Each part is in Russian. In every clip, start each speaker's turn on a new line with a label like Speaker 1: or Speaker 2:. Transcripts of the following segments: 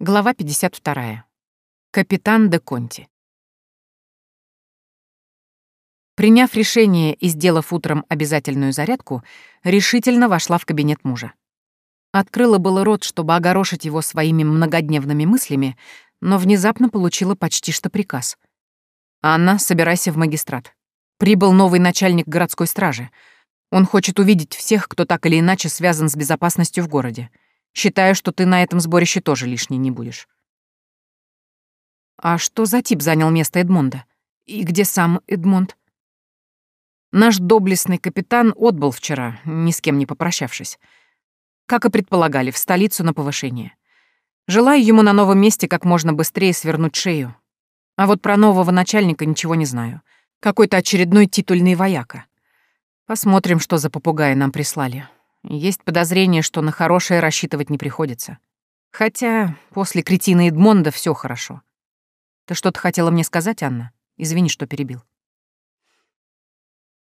Speaker 1: Глава 52. Капитан де Конти. Приняв решение и сделав утром обязательную зарядку, решительно вошла в кабинет мужа. Открыла было рот, чтобы огорошить его своими многодневными мыслями, но внезапно получила почти что приказ. «Анна, собирайся в магистрат. Прибыл новый начальник городской стражи. Он хочет увидеть всех, кто так или иначе связан с безопасностью в городе. Считаю, что ты на этом сборище тоже лишней не будешь. А что за тип занял место Эдмонда? И где сам Эдмонд? Наш доблестный капитан отбыл вчера, ни с кем не попрощавшись. Как и предполагали, в столицу на повышение. Желаю ему на новом месте как можно быстрее свернуть шею. А вот про нового начальника ничего не знаю. Какой-то очередной титульный вояка. Посмотрим, что за попугаи нам прислали. Есть подозрение, что на хорошее рассчитывать не приходится. Хотя после кретина Эдмонда все хорошо. Ты что-то хотела мне сказать, Анна? Извини, что перебил.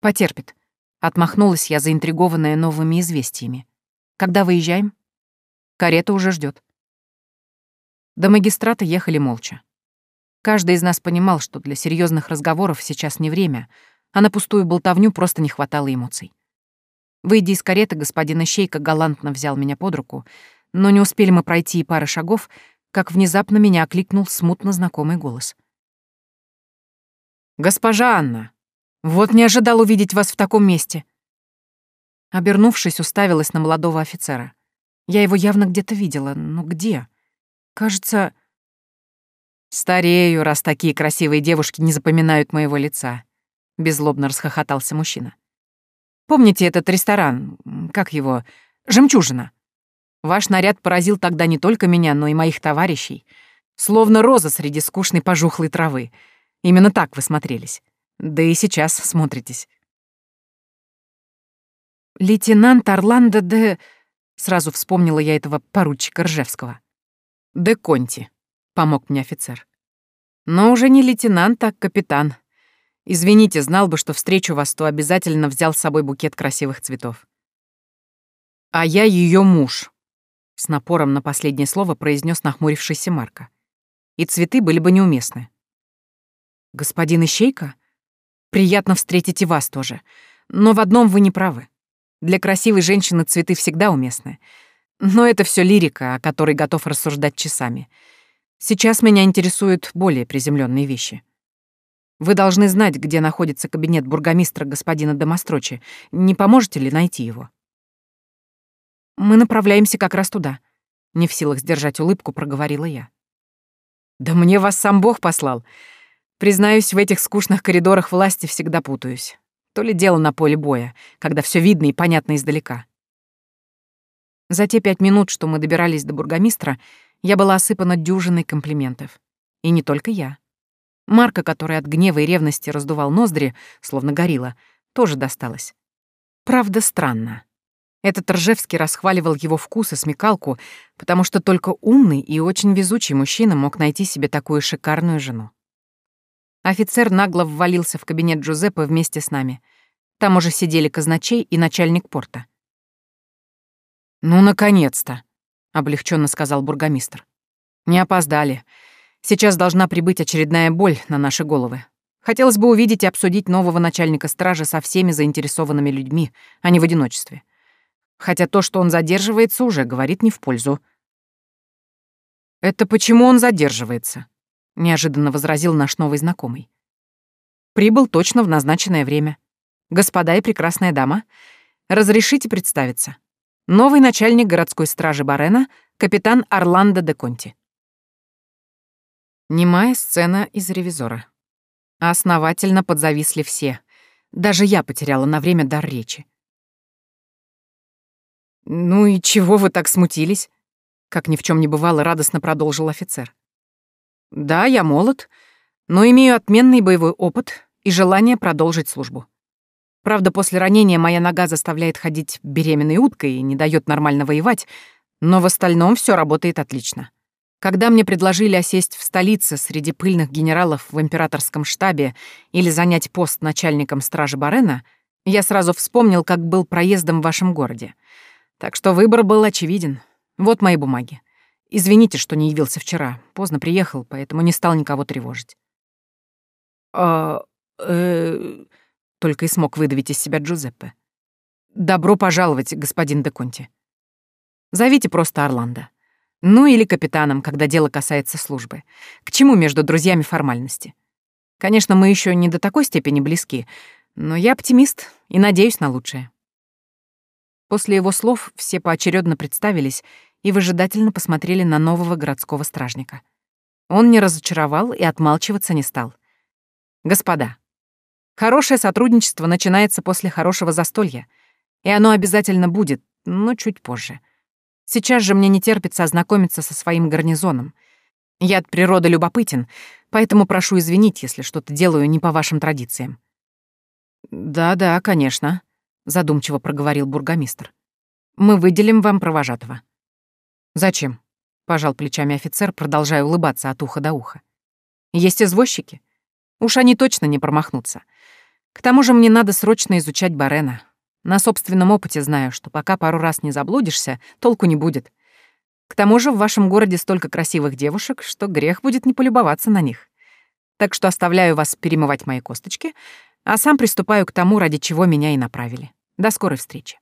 Speaker 1: Потерпит. Отмахнулась я, заинтригованная новыми известиями. Когда выезжаем? Карета уже ждет. До магистрата ехали молча. Каждый из нас понимал, что для серьезных разговоров сейчас не время, а на пустую болтовню просто не хватало эмоций. Выйдя из кареты, господин Ищейка галантно взял меня под руку, но не успели мы пройти и пары шагов, как внезапно меня окликнул смутно знакомый голос. «Госпожа Анна, вот не ожидал увидеть вас в таком месте!» Обернувшись, уставилась на молодого офицера. Я его явно где-то видела, но где? Кажется... «Старею, раз такие красивые девушки не запоминают моего лица», — беззлобно расхохотался мужчина. Помните этот ресторан? Как его? «Жемчужина». Ваш наряд поразил тогда не только меня, но и моих товарищей. Словно роза среди скучной пожухлой травы. Именно так вы смотрелись. Да и сейчас смотритесь. Лейтенант Орландо де... Сразу вспомнила я этого поручика Ржевского. «Де Конти», — помог мне офицер. Но уже не лейтенант, а капитан. Извините, знал бы, что встречу вас, то обязательно взял с собой букет красивых цветов. А я ее муж, с напором на последнее слово произнес нахмурившийся Марка. И цветы были бы неуместны. Господин Ищейка? Приятно встретить и вас тоже. Но в одном вы не правы. Для красивой женщины цветы всегда уместны. Но это все лирика, о которой готов рассуждать часами. Сейчас меня интересуют более приземленные вещи. Вы должны знать, где находится кабинет бургомистра господина Домострочи. Не поможете ли найти его? Мы направляемся как раз туда. Не в силах сдержать улыбку, проговорила я. Да мне вас сам Бог послал. Признаюсь, в этих скучных коридорах власти всегда путаюсь. То ли дело на поле боя, когда все видно и понятно издалека. За те пять минут, что мы добирались до бургомистра, я была осыпана дюжиной комплиментов. И не только я. Марка, который от гнева и ревности раздувал ноздри, словно горилла, тоже досталось. Правда, странно. Этот Ржевский расхваливал его вкус и смекалку, потому что только умный и очень везучий мужчина мог найти себе такую шикарную жену. Офицер нагло ввалился в кабинет Джузеппе вместе с нами. Там уже сидели казначей и начальник порта. «Ну, наконец-то!» — облегченно сказал бургомистр. «Не опоздали. Сейчас должна прибыть очередная боль на наши головы. Хотелось бы увидеть и обсудить нового начальника стражи со всеми заинтересованными людьми, а не в одиночестве. Хотя то, что он задерживается, уже говорит не в пользу. «Это почему он задерживается?» — неожиданно возразил наш новый знакомый. «Прибыл точно в назначенное время. Господа и прекрасная дама, разрешите представиться. Новый начальник городской стражи Барена, капитан Орландо де Конти». Немая сцена из «Ревизора». Основательно подзависли все. Даже я потеряла на время дар речи. «Ну и чего вы так смутились?» Как ни в чем не бывало, радостно продолжил офицер. «Да, я молод, но имею отменный боевой опыт и желание продолжить службу. Правда, после ранения моя нога заставляет ходить беременной уткой и не дает нормально воевать, но в остальном все работает отлично. Когда мне предложили осесть в столице среди пыльных генералов в императорском штабе или занять пост начальником стражи Барена, я сразу вспомнил, как был проездом в вашем городе. Так что выбор был очевиден. Вот мои бумаги. Извините, что не явился вчера. Поздно приехал, поэтому не стал никого тревожить. А... э... Только и смог выдавить из себя Джузеппе. «Добро пожаловать, господин де Конти. Зовите просто Орландо. Ну или капитаном, когда дело касается службы. К чему между друзьями формальности? Конечно, мы еще не до такой степени близки, но я оптимист и надеюсь на лучшее». После его слов все поочередно представились и выжидательно посмотрели на нового городского стражника. Он не разочаровал и отмалчиваться не стал. «Господа, хорошее сотрудничество начинается после хорошего застолья, и оно обязательно будет, но чуть позже. Сейчас же мне не терпится ознакомиться со своим гарнизоном. Я от природы любопытен, поэтому прошу извинить, если что-то делаю не по вашим традициям». «Да-да, конечно», — задумчиво проговорил бургомистр. «Мы выделим вам провожатого». «Зачем?» — пожал плечами офицер, продолжая улыбаться от уха до уха. «Есть извозчики? Уж они точно не промахнутся. К тому же мне надо срочно изучать Барена. На собственном опыте знаю, что пока пару раз не заблудишься, толку не будет. К тому же в вашем городе столько красивых девушек, что грех будет не полюбоваться на них. Так что оставляю вас перемывать мои косточки, а сам приступаю к тому, ради чего меня и направили. До скорой встречи».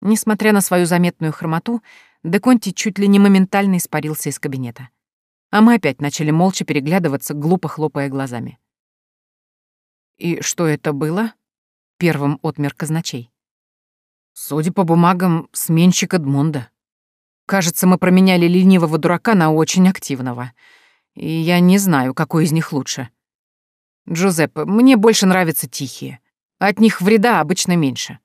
Speaker 1: Несмотря на свою заметную хромоту, Деконти чуть ли не моментально испарился из кабинета. А мы опять начали молча переглядываться, глупо хлопая глазами. «И что это было?» — первым отмер казначей. «Судя по бумагам, сменщик Эдмонда. Кажется, мы променяли ленивого дурака на очень активного. И я не знаю, какой из них лучше. Джузеппе, мне больше нравятся тихие. От них вреда обычно меньше».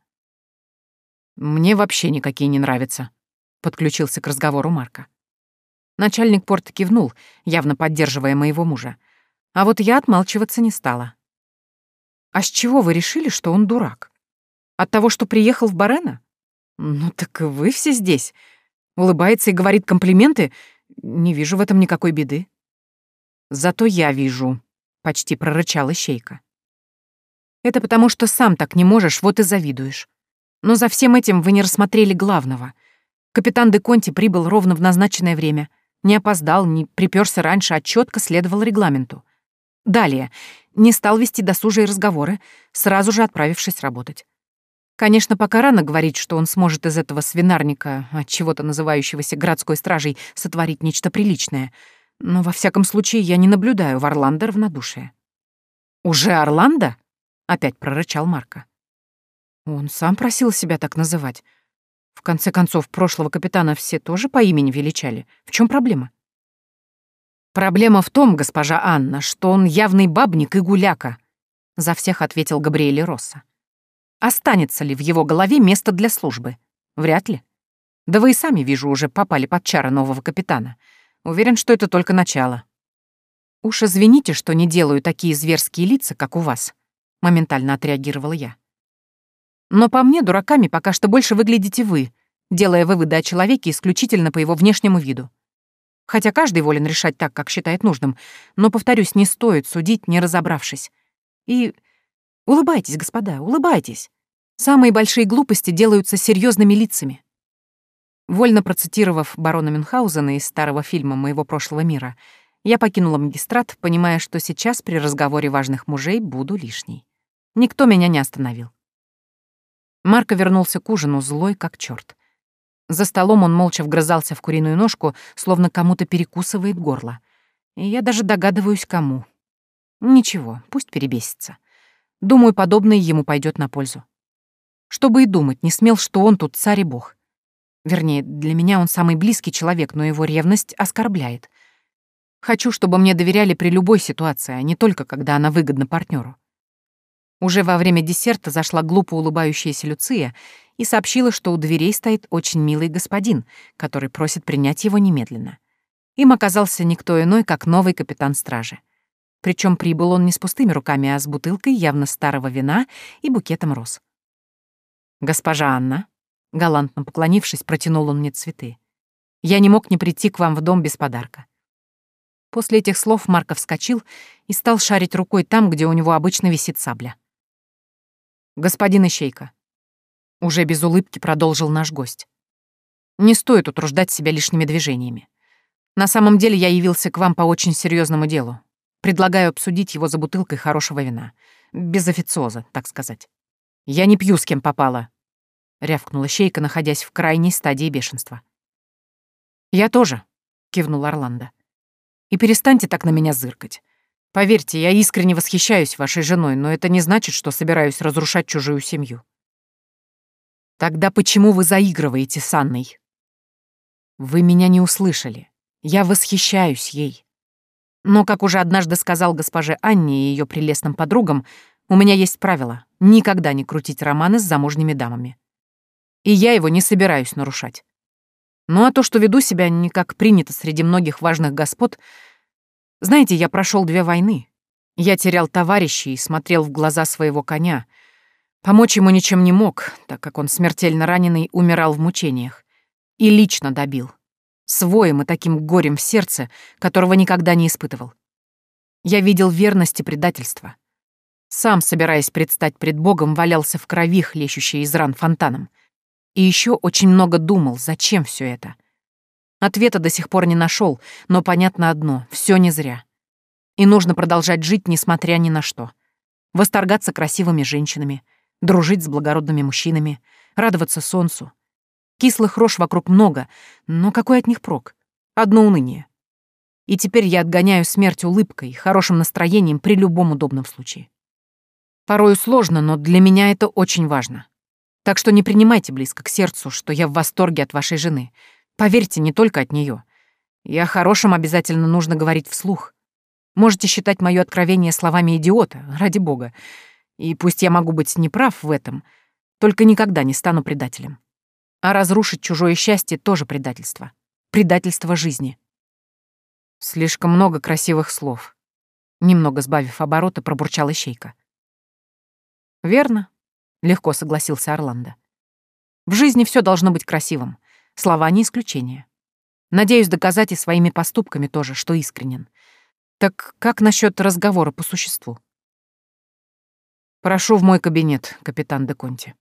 Speaker 1: «Мне вообще никакие не нравятся», — подключился к разговору Марка. Начальник порта кивнул, явно поддерживая моего мужа. А вот я отмалчиваться не стала. «А с чего вы решили, что он дурак? От того, что приехал в Барена? Ну так вы все здесь. Улыбается и говорит комплименты. Не вижу в этом никакой беды». «Зато я вижу», — почти прорычала Щейка. «Это потому, что сам так не можешь, вот и завидуешь. Но за всем этим вы не рассмотрели главного. Капитан де Конти прибыл ровно в назначенное время, не опоздал, не приперся раньше, а четко следовал регламенту. Далее, не стал вести досужие разговоры, сразу же отправившись работать. Конечно, пока рано говорить, что он сможет из этого свинарника, от чего-то называющегося городской стражей, сотворить нечто приличное, но во всяком случае я не наблюдаю в Орландо равнодушия. «Уже Орландо?» — опять прорычал Марко. Он сам просил себя так называть. В конце концов, прошлого капитана все тоже по имени величали. В чем проблема? Проблема в том, госпожа Анна, что он явный бабник и гуляка, за всех ответил Габриэль Росса. Останется ли в его голове место для службы? Вряд ли. Да вы и сами, вижу, уже попали под чары нового капитана. Уверен, что это только начало. Уж извините, что не делаю такие зверские лица, как у вас, моментально отреагировала я. Но по мне, дураками пока что больше выглядите вы, делая выводы о человеке исключительно по его внешнему виду. Хотя каждый волен решать так, как считает нужным, но, повторюсь, не стоит судить, не разобравшись. И улыбайтесь, господа, улыбайтесь. Самые большие глупости делаются серьезными лицами. Вольно процитировав барона Мюнхгаузена из старого фильма «Моего прошлого мира», я покинула магистрат, понимая, что сейчас при разговоре важных мужей буду лишней. Никто меня не остановил. Марко вернулся к ужину, злой как черт. За столом он молча вгрызался в куриную ножку, словно кому-то перекусывает горло. И я даже догадываюсь, кому. Ничего, пусть перебесится. Думаю, подобное ему пойдет на пользу. Чтобы и думать, не смел, что он тут царь и бог. Вернее, для меня он самый близкий человек, но его ревность оскорбляет. Хочу, чтобы мне доверяли при любой ситуации, а не только когда она выгодна партнеру. Уже во время десерта зашла глупо улыбающаяся Люция и сообщила, что у дверей стоит очень милый господин, который просит принять его немедленно. Им оказался никто иной, как новый капитан стражи. Причем прибыл он не с пустыми руками, а с бутылкой явно старого вина и букетом роз. «Госпожа Анна», — галантно поклонившись, протянул он мне цветы. «Я не мог не прийти к вам в дом без подарка». После этих слов Марков вскочил и стал шарить рукой там, где у него обычно висит сабля. «Господин Ищейка», — уже без улыбки продолжил наш гость. Не стоит утруждать себя лишними движениями. На самом деле я явился к вам по очень серьезному делу. Предлагаю обсудить его за бутылкой хорошего вина. Без официоза, так сказать. Я не пью с кем попало, — рявкнула Щейка, находясь в крайней стадии бешенства. «Я тоже», — кивнул Орландо. «И перестаньте так на меня зыркать. Поверьте, я искренне восхищаюсь вашей женой, но это не значит, что собираюсь разрушать чужую семью». «Тогда почему вы заигрываете с Анной?» «Вы меня не услышали. Я восхищаюсь ей. Но, как уже однажды сказал госпоже Анне и ее прелестным подругам, у меня есть правило — никогда не крутить романы с замужними дамами. И я его не собираюсь нарушать. Ну а то, что веду себя не как принято среди многих важных господ... Знаете, я прошел две войны. Я терял товарищей и смотрел в глаза своего коня. Помочь ему ничем не мог, так как он смертельно раненый умирал в мучениях. И лично добил своим и таким горем в сердце, которого никогда не испытывал. Я видел верность и предательство. Сам, собираясь предстать пред Богом, валялся в крови, хлещущей из ран фонтаном. И еще очень много думал, зачем все это. Ответа до сих пор не нашел, но понятно одно — все не зря. И нужно продолжать жить, несмотря ни на что. Восторгаться красивыми женщинами, дружить с благородными мужчинами, радоваться солнцу — Кислых рож вокруг много, но какой от них прок? Одно уныние. И теперь я отгоняю смерть улыбкой, хорошим настроением при любом удобном случае. Порою сложно, но для меня это очень важно. Так что не принимайте близко к сердцу, что я в восторге от вашей жены. Поверьте, не только от нее. И о хорошем обязательно нужно говорить вслух. Можете считать мое откровение словами идиота, ради бога. И пусть я могу быть неправ в этом, только никогда не стану предателем. А разрушить чужое счастье тоже предательство. Предательство жизни. Слишком много красивых слов. Немного сбавив обороты, пробурчала Ищейка. «Верно», — легко согласился Орландо. «В жизни все должно быть красивым. Слова не исключение. Надеюсь доказать и своими поступками тоже, что искренен. Так как насчет разговора по существу?» «Прошу в мой кабинет, капитан де Конти».